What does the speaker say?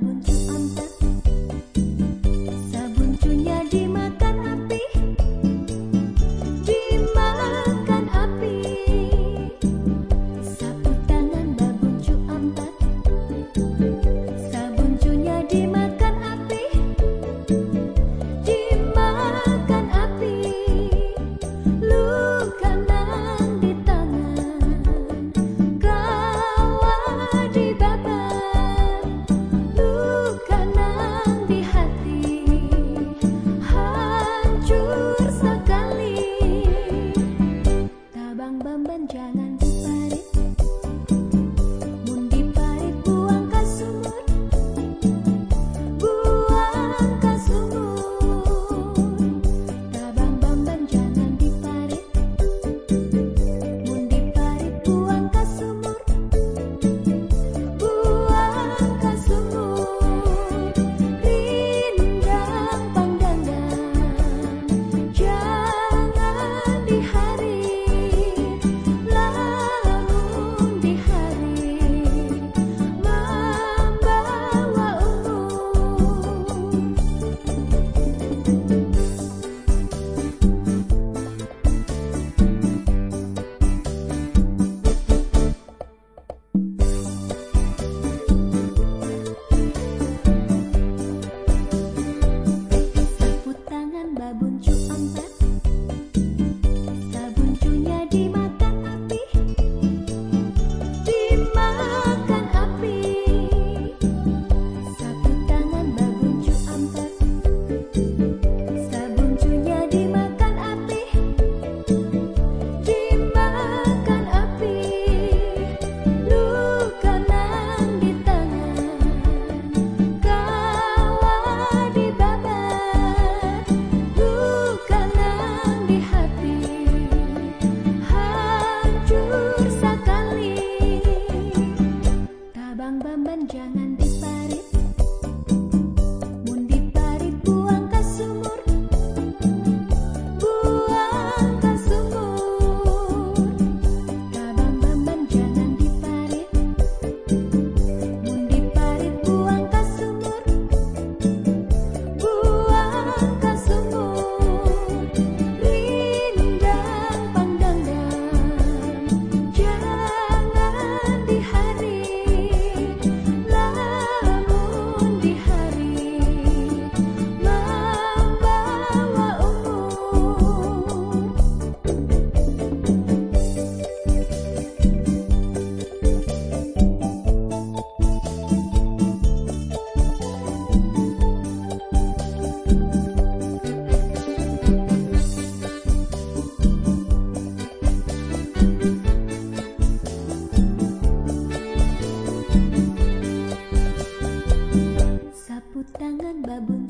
满天星。Sapu tangan babon